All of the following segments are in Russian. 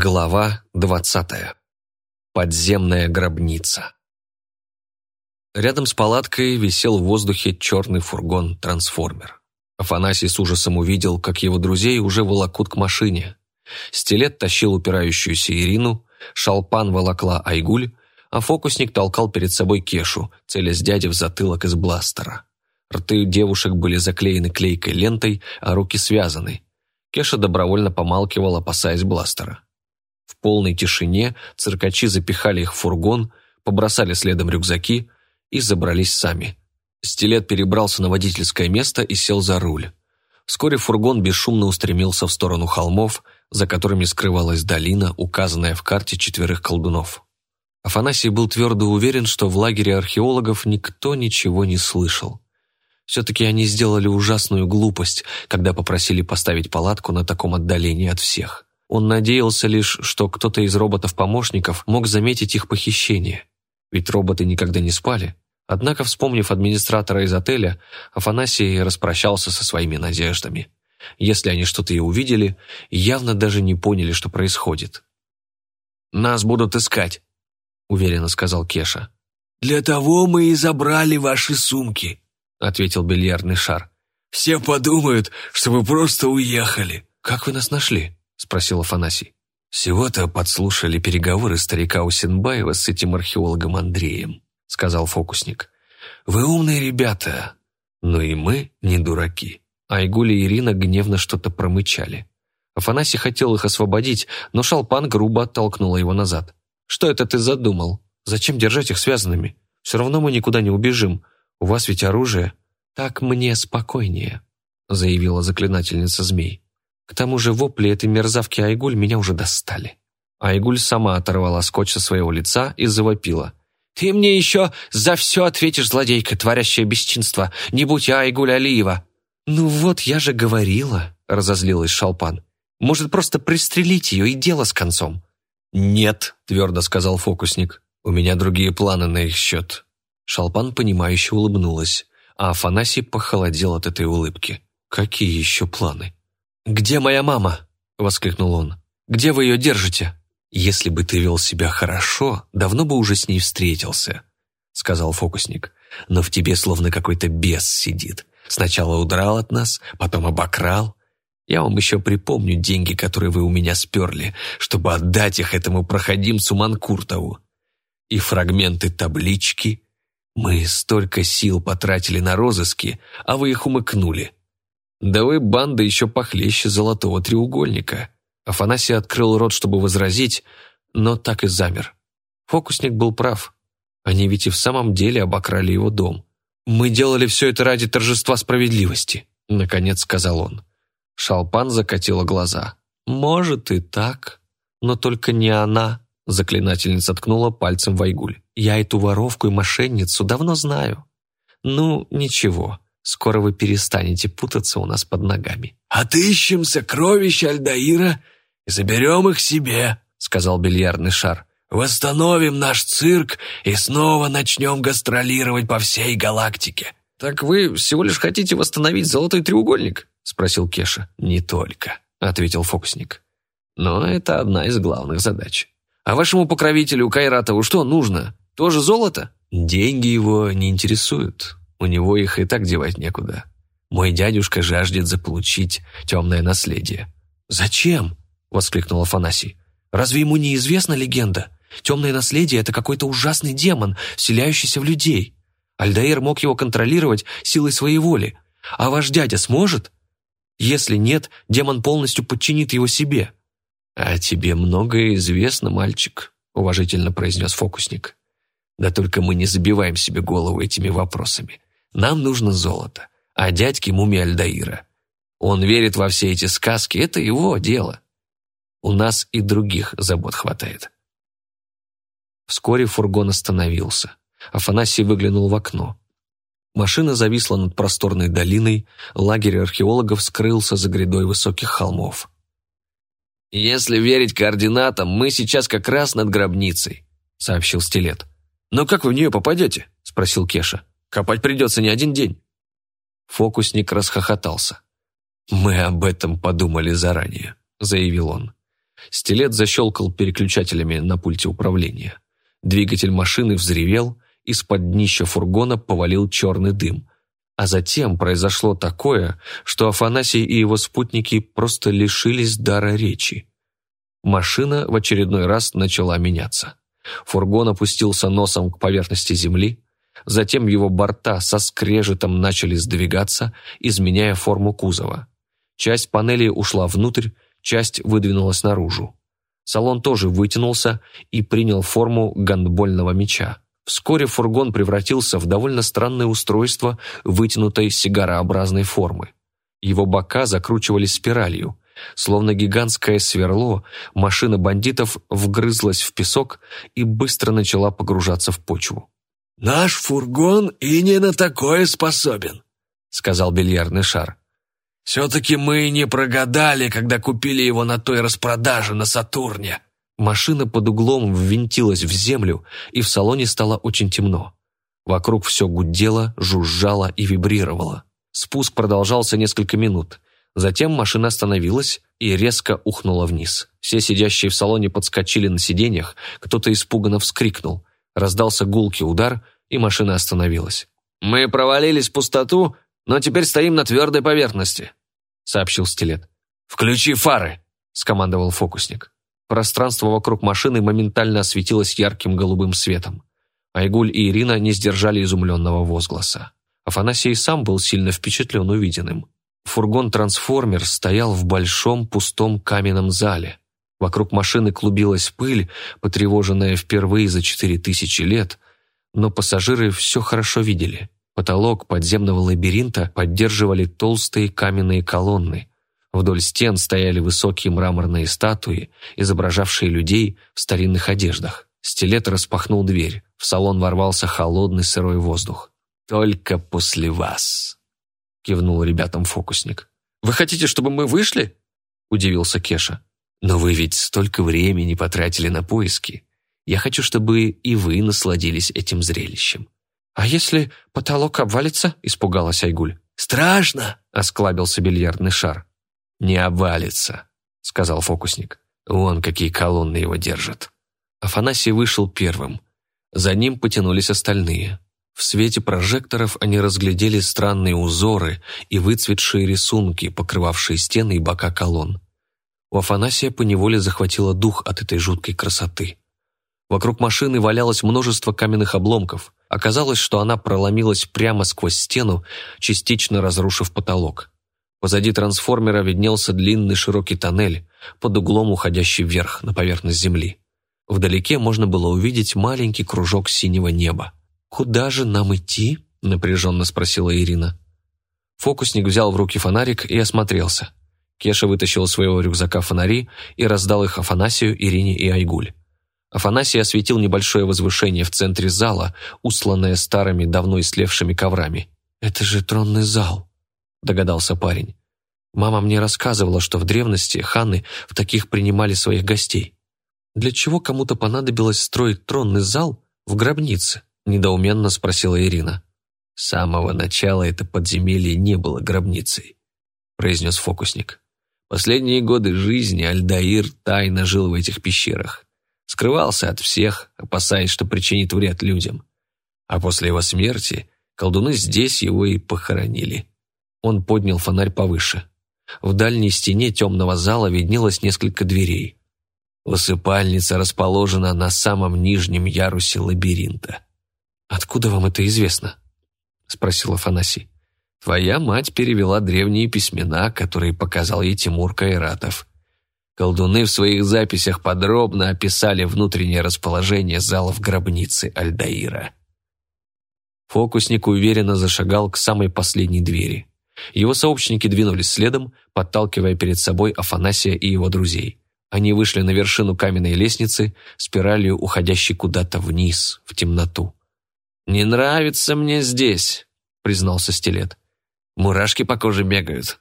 Глава двадцатая. Подземная гробница. Рядом с палаткой висел в воздухе черный фургон-трансформер. Афанасий с ужасом увидел, как его друзей уже волокут к машине. Стилет тащил упирающуюся Ирину, шалпан волокла Айгуль, а фокусник толкал перед собой Кешу, целясь дяде в затылок из бластера. Рты девушек были заклеены клейкой лентой, а руки связаны. Кеша добровольно помалкивал, опасаясь бластера. В полной тишине циркачи запихали их в фургон, побросали следом рюкзаки и забрались сами. Стилет перебрался на водительское место и сел за руль. Вскоре фургон бесшумно устремился в сторону холмов, за которыми скрывалась долина, указанная в карте четверых колдунов. Афанасий был твердо уверен, что в лагере археологов никто ничего не слышал. Все-таки они сделали ужасную глупость, когда попросили поставить палатку на таком отдалении от всех. Он надеялся лишь, что кто-то из роботов-помощников мог заметить их похищение. Ведь роботы никогда не спали. Однако, вспомнив администратора из отеля, Афанасий распрощался со своими надеждами. Если они что-то и увидели, явно даже не поняли, что происходит. «Нас будут искать», — уверенно сказал Кеша. «Для того мы и забрали ваши сумки», — ответил бильярдный шар. «Все подумают, что вы просто уехали». «Как вы нас нашли?» – спросил Афанасий. «Всего-то подслушали переговоры старика Усенбаева с этим археологом Андреем», – сказал фокусник. «Вы умные ребята, но и мы не дураки». Айгуля и Ирина гневно что-то промычали. Афанасий хотел их освободить, но Шалпан грубо оттолкнула его назад. «Что это ты задумал? Зачем держать их связанными? Все равно мы никуда не убежим. У вас ведь оружие». «Так мне спокойнее», — заявила заклинательница змей. К тому же вопли этой мерзавки Айгуль меня уже достали. Айгуль сама оторвала скотч со своего лица и завопила. «Ты мне еще за все ответишь, злодейка, творящая бесчинство. Не будь я Айгуль Алиева». «Ну вот, я же говорила», — разозлилась Шалпан. «Может, просто пристрелить ее и дело с концом?» «Нет», — твердо сказал фокусник. «У меня другие планы на их счет». Шалпан, понимающе улыбнулась, а Афанасий похолодел от этой улыбки. «Какие еще планы?» «Где моя мама?» — воскликнул он. «Где вы ее держите?» «Если бы ты вел себя хорошо, давно бы уже с ней встретился», — сказал фокусник. «Но в тебе словно какой-то бес сидит. Сначала удрал от нас, потом обокрал. Я вам еще припомню деньги, которые вы у меня сперли, чтобы отдать их этому проходимцу Манкуртову. И фрагменты таблички. Мы столько сил потратили на розыски, а вы их умыкнули. «Да вы банда еще похлеще золотого треугольника». Афанасий открыл рот, чтобы возразить, но так и замер. Фокусник был прав. Они ведь и в самом деле обокрали его дом. «Мы делали все это ради торжества справедливости», — наконец сказал он. Шалпан закатила глаза. «Может и так, но только не она», — заклинательница ткнула пальцем в Айгуль. «Я эту воровку и мошенницу давно знаю. Ну, ничего, Скоро вы перестанете путаться у нас под ногами». «Отыщем сокровища Альдаира и заберем их себе», — сказал бильярдный шар. «Восстановим наш цирк и снова начнем гастролировать по всей галактике». «Так вы всего лишь хотите восстановить золотой треугольник?» — спросил Кеша. «Не только», — ответил фокусник. «Но это одна из главных задач. А вашему покровителю Кайратову что нужно? Тоже золото?» «Деньги его не интересуют», у него их и так девать некуда. Мой дядюшка жаждет заполучить темное наследие». «Зачем?» — воскликнул Афанасий. «Разве ему не известна легенда? Темное наследие — это какой-то ужасный демон, вселяющийся в людей. Альдаир мог его контролировать силой своей воли. А ваш дядя сможет? Если нет, демон полностью подчинит его себе». «А тебе многое известно, мальчик», — уважительно произнес фокусник. «Да только мы не забиваем себе голову этими вопросами. Нам нужно золото, а дядьке мумия Альдаира. Он верит во все эти сказки, это его дело. У нас и других забот хватает. Вскоре фургон остановился. Афанасий выглянул в окно. Машина зависла над просторной долиной, лагерь археологов скрылся за грядой высоких холмов. «Если верить координатам, мы сейчас как раз над гробницей», — сообщил Стилет. «Но как вы в нее попадете?» — спросил Кеша. Копать придется не один день». Фокусник расхохотался. «Мы об этом подумали заранее», — заявил он. Стилет защелкал переключателями на пульте управления. Двигатель машины взревел, из-под днища фургона повалил черный дым. А затем произошло такое, что Афанасий и его спутники просто лишились дара речи. Машина в очередной раз начала меняться. Фургон опустился носом к поверхности земли, затем его борта со скрежетом начали сдвигаться, изменяя форму кузова. Часть панели ушла внутрь, часть выдвинулась наружу. Салон тоже вытянулся и принял форму гандбольного мяча. Вскоре фургон превратился в довольно странное устройство вытянутой сигарообразной формы. Его бока закручивались спиралью. Словно гигантское сверло, машина бандитов вгрызлась в песок и быстро начала погружаться в почву. «Наш фургон и не на такое способен», — сказал бильярдный шар. Все-таки мы не прогадали, когда купили его на той распродаже на Сатурне». Машина под углом ввинтилась в землю, и в салоне стало очень темно. Вокруг все гудело, жужжало и вибрировало. Спуск продолжался несколько минут. Затем машина остановилась и резко ухнула вниз. Все сидящие в салоне подскочили на сиденьях, кто-то испуганно вскрикнул. Раздался гулкий удар, и машина остановилась. «Мы провалились в пустоту, но теперь стоим на твердой поверхности», сообщил Стилет. «Включи фары!» – скомандовал фокусник. Пространство вокруг машины моментально осветилось ярким голубым светом. Айгуль и Ирина не сдержали изумленного возгласа. Афанасий сам был сильно впечатлен увиденным. Фургон-трансформер стоял в большом пустом каменном зале. Вокруг машины клубилась пыль, потревоженная впервые за четыре тысячи лет, но пассажиры все хорошо видели. Потолок подземного лабиринта поддерживали толстые каменные колонны. Вдоль стен стояли высокие мраморные статуи, изображавшие людей в старинных одеждах. Стилет распахнул дверь. В салон ворвался холодный сырой воздух. «Только после вас», — кивнул ребятам фокусник. «Вы хотите, чтобы мы вышли?» — удивился Кеша. «Но вы ведь столько времени потратили на поиски. Я хочу, чтобы и вы насладились этим зрелищем. «А если потолок обвалится?» – испугалась Айгуль. «Страшно!» – осклабился бильярдный шар. «Не обвалится», – сказал фокусник. «Вон какие колонны его держат». Афанасий вышел первым. За ним потянулись остальные. В свете прожекторов они разглядели странные узоры и выцветшие рисунки, покрывавшие стены и бока колонн. У Афанасия поневоле захватило дух от этой жуткой красоты. Вокруг машины валялось множество каменных обломков. Оказалось, что она проломилась прямо сквозь стену, частично разрушив потолок. Позади трансформера виднелся длинный широкий тоннель, под углом уходящий вверх на поверхность земли. Вдалеке можно было увидеть маленький кружок синего неба. «Куда же нам идти?» – напряженно спросила Ирина. Фокусник взял в руки фонарик и осмотрелся. Кеша вытащил из своего рюкзака фонари и раздал их Афанасию, Ирине и Айгуль. Афанасий осветил небольшое возвышение в центре зала, усланное старыми, давно истлевшими коврами. «Это же тронный зал», — догадался парень. «Мама мне рассказывала, что в древности ханы в таких принимали своих гостей. Для чего кому-то понадобилось строить тронный зал в гробнице?» — недоуменно спросила Ирина. «С самого начала это подземелье не было гробницей», — произнес фокусник. «Последние годы жизни Альдаир тайно жил в этих пещерах. Скрывался от всех, опасаясь, что причинит вред людям. А после его смерти колдуны здесь его и похоронили. Он поднял фонарь повыше. В дальней стене темного зала виднелось несколько дверей. Усыпальница расположена на самом нижнем ярусе лабиринта. «Откуда вам это известно?» — спросил Афанасий. «Твоя мать перевела древние письмена, которые показал ей Тимур Кайратов. Колдуны в своих записях подробно описали внутреннее расположение залов гробницы Альдаира. Фокусник уверенно зашагал к самой последней двери. Его сообщники двинулись следом, подталкивая перед собой Афанасия и его друзей. Они вышли на вершину каменной лестницы, спиралью уходящей куда-то вниз, в темноту. «Не нравится мне здесь», — признался Стилет. «Мурашки по коже бегают».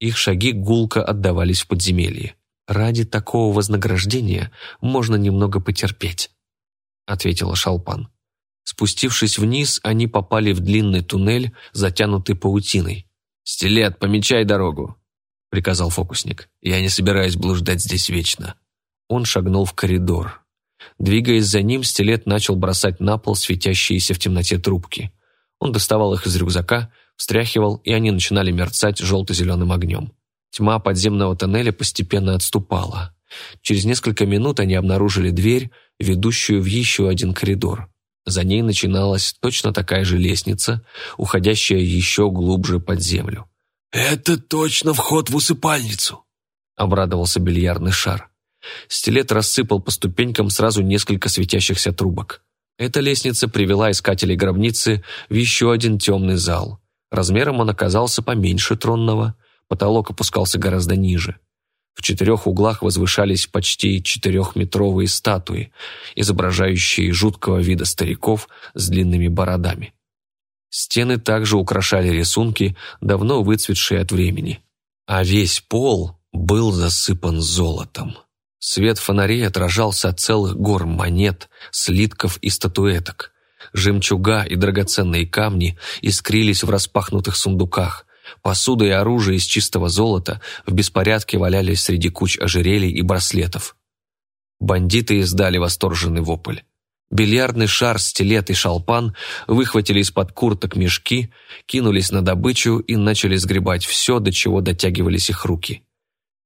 Их шаги гулко отдавались в подземелье. «Ради такого вознаграждения можно немного потерпеть», — ответила Шалпан. Спустившись вниз, они попали в длинный туннель, затянутый паутиной. «Стилет, помечай дорогу!» — приказал фокусник. «Я не собираюсь блуждать здесь вечно». Он шагнул в коридор. Двигаясь за ним, стилет начал бросать на пол светящиеся в темноте трубки. Он доставал их из рюкзака, встряхивал, и они начинали мерцать желто-зеленым огнем. Тьма подземного тоннеля постепенно отступала. Через несколько минут они обнаружили дверь, ведущую в еще один коридор. За ней начиналась точно такая же лестница, уходящая еще глубже под землю. «Это точно вход в усыпальницу», — обрадовался бильярдный шар. Стилет рассыпал по ступенькам сразу несколько светящихся трубок. Эта лестница привела искателей гробницы в еще один темный зал. Размером он оказался поменьше тронного, потолок опускался гораздо ниже. В четырех углах возвышались почти четырехметровые статуи, изображающие жуткого вида стариков с длинными бородами. Стены также украшали рисунки, давно выцветшие от времени. А весь пол был засыпан золотом. Свет фонарей отражался от целых гор монет, слитков и статуэток. Жемчуга и драгоценные камни искрились в распахнутых сундуках. Посуда и оружие из чистого золота в беспорядке валялись среди куч ожерелий и браслетов. Бандиты издали восторженный вопль. Бильярдный шар, стилет и шалпан выхватили из-под курток мешки, кинулись на добычу и начали сгребать все, до чего дотягивались их руки.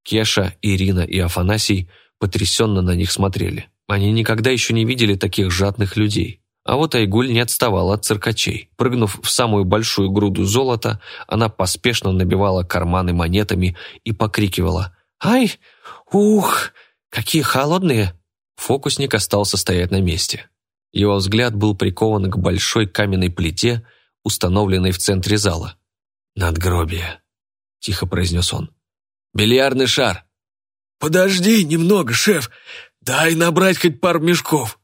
Кеша, Ирина и Афанасий – потрясенно на них смотрели. Они никогда еще не видели таких жадных людей. А вот Айгуль не отставала от циркачей. Прыгнув в самую большую груду золота, она поспешно набивала карманы монетами и покрикивала «Ай! Ух! Какие холодные!» Фокусник остался стоять на месте. Его взгляд был прикован к большой каменной плите, установленной в центре зала. «Надгробие», — тихо произнес он. «Бильярдный шар», «Подожди немного, шеф. Дай набрать хоть пару мешков».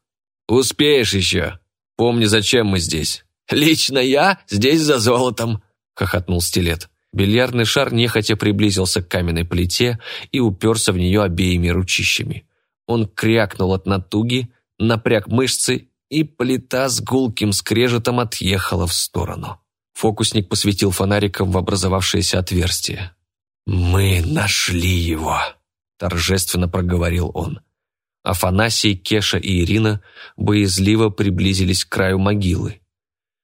«Успеешь еще. Помни, зачем мы здесь». «Лично я здесь за золотом», — хохотнул стилет. Бильярдный шар нехотя приблизился к каменной плите и уперся в нее обеими ручищами. Он крякнул от натуги, напряг мышцы, и плита с гулким скрежетом отъехала в сторону. Фокусник посветил фонариком в образовавшееся отверстие. «Мы нашли его!» торжественно проговорил он. Афанасий, Кеша и Ирина боязливо приблизились к краю могилы.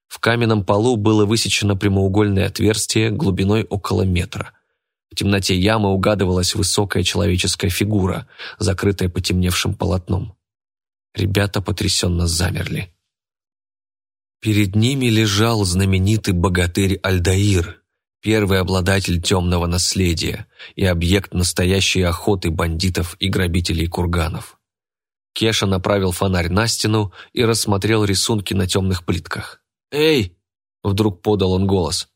В каменном полу было высечено прямоугольное отверстие глубиной около метра. В темноте ямы угадывалась высокая человеческая фигура, закрытая потемневшим полотном. Ребята потрясенно замерли. Перед ними лежал знаменитый богатырь Альдаир, первый обладатель темного наследия и объект настоящей охоты бандитов и грабителей курганов. Кеша направил фонарь на стену и рассмотрел рисунки на темных плитках. «Эй!» — вдруг подал он голос.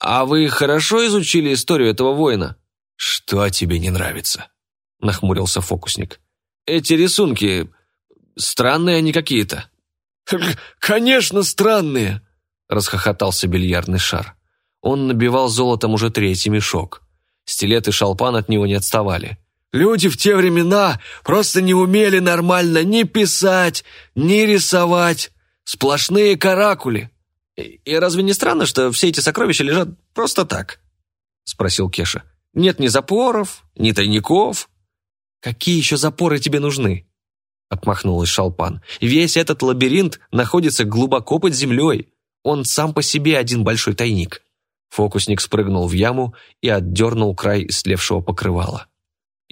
«А вы хорошо изучили историю этого воина?» «Что тебе не нравится?» — нахмурился фокусник. «Эти рисунки... странные они какие-то». «Конечно, странные!» — расхохотался бильярдный шар. Он набивал золотом уже третий мешок. Стилет и шалпан от него не отставали. «Люди в те времена просто не умели нормально ни писать, ни рисовать. Сплошные каракули». «И, и разве не странно, что все эти сокровища лежат просто так?» — спросил Кеша. «Нет ни запоров, ни тайников». «Какие еще запоры тебе нужны?» — отмахнулась Шалпан. «Весь этот лабиринт находится глубоко под землей. Он сам по себе один большой тайник». Фокусник спрыгнул в яму и отдернул край слевшего покрывала.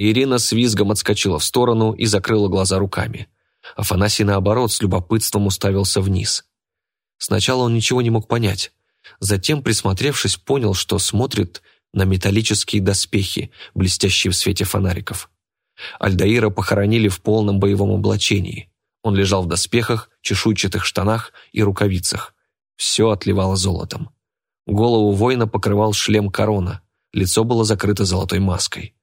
Ирина с визгом отскочила в сторону и закрыла глаза руками. Афанасий, наоборот, с любопытством уставился вниз. Сначала он ничего не мог понять. Затем, присмотревшись, понял, что смотрит на металлические доспехи, блестящие в свете фонариков. Альдаира похоронили в полном боевом облачении. Он лежал в доспехах, чешуйчатых штанах и рукавицах. Все отливало золотом. Голову воина покрывал шлем корона, лицо было закрыто золотой маской.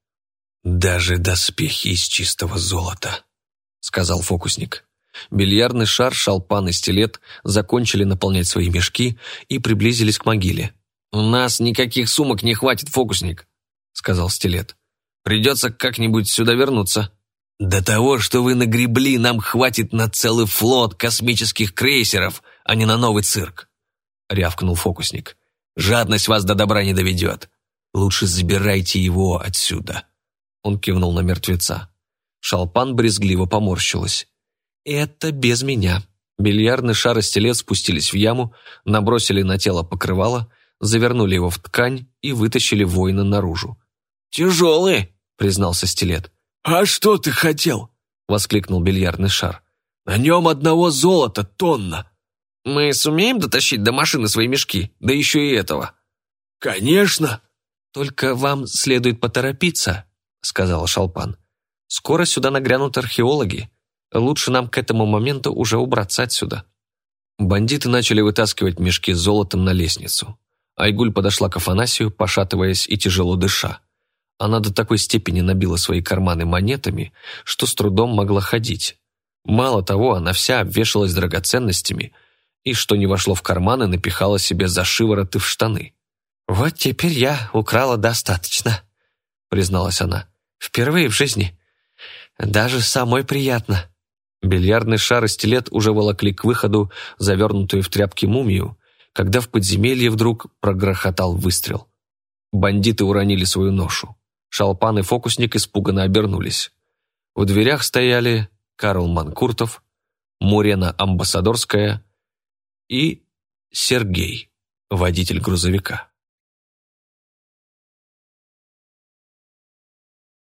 «Даже доспехи из чистого золота», — сказал фокусник. Бильярдный шар, шалпан и стилет закончили наполнять свои мешки и приблизились к могиле. «У нас никаких сумок не хватит, фокусник», — сказал стилет. «Придется как-нибудь сюда вернуться». «До того, что вы нагребли, нам хватит на целый флот космических крейсеров, а не на новый цирк», — рявкнул фокусник. Жадность вас до добра не доведет. Лучше забирайте его отсюда». Он кивнул на мертвеца. Шалпан брезгливо поморщилась. «Это без меня». Бильярдный шар и стилет спустились в яму, набросили на тело покрывало, завернули его в ткань и вытащили воина наружу. «Тяжелые», — признался стилет. «А что ты хотел?» — воскликнул бильярдный шар. «На нем одного золота тонна». «Мы сумеем дотащить до машины свои мешки, да еще и этого?» «Конечно!» «Только вам следует поторопиться», — сказал Шалпан. «Скоро сюда нагрянут археологи. Лучше нам к этому моменту уже убраться отсюда». Бандиты начали вытаскивать мешки с золотом на лестницу. Айгуль подошла к Афанасию, пошатываясь и тяжело дыша. Она до такой степени набила свои карманы монетами, что с трудом могла ходить. Мало того, она вся обвешалась драгоценностями и, что не вошло в карманы, напихала себе за шивороты в штаны. «Вот теперь я украла достаточно», — призналась она. «Впервые в жизни. Даже самой приятно». Бильярдный шар и стилет уже волокли к выходу завернутую в тряпки мумию, когда в подземелье вдруг прогрохотал выстрел. Бандиты уронили свою ношу. Шалпан и фокусник испуганно обернулись. В дверях стояли Карл Манкуртов, Мурена Амбассадорская и Сергей, водитель грузовика.